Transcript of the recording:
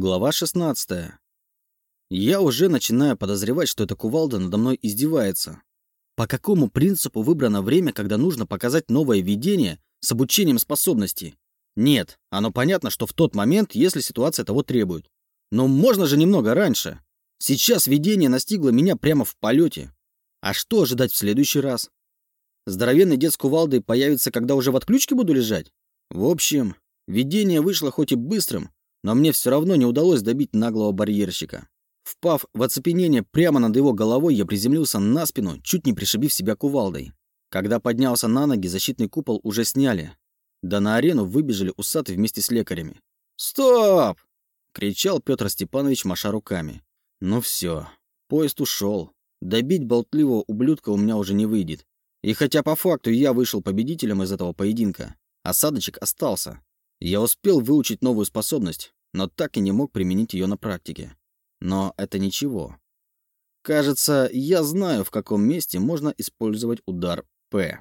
Глава 16. Я уже начинаю подозревать, что эта кувалда надо мной издевается. По какому принципу выбрано время, когда нужно показать новое видение с обучением способностей? Нет, оно понятно, что в тот момент, если ситуация того требует. Но можно же немного раньше. Сейчас видение настигло меня прямо в полете. А что ожидать в следующий раз? Здоровенный дед с кувалдой появится, когда уже в отключке буду лежать? В общем, видение вышло хоть и быстрым, но мне все равно не удалось добить наглого барьерщика. Впав в оцепенение прямо над его головой, я приземлился на спину, чуть не пришибив себя кувалдой. Когда поднялся на ноги, защитный купол уже сняли. Да на арену выбежали усаты вместе с лекарями. «Стоп!» — кричал Петр Степанович, маша руками. «Ну все, поезд ушел. Добить болтливого ублюдка у меня уже не выйдет. И хотя по факту я вышел победителем из этого поединка, осадочек остался. Я успел выучить новую способность, но так и не мог применить ее на практике. Но это ничего. Кажется, я знаю, в каком месте можно использовать удар «П».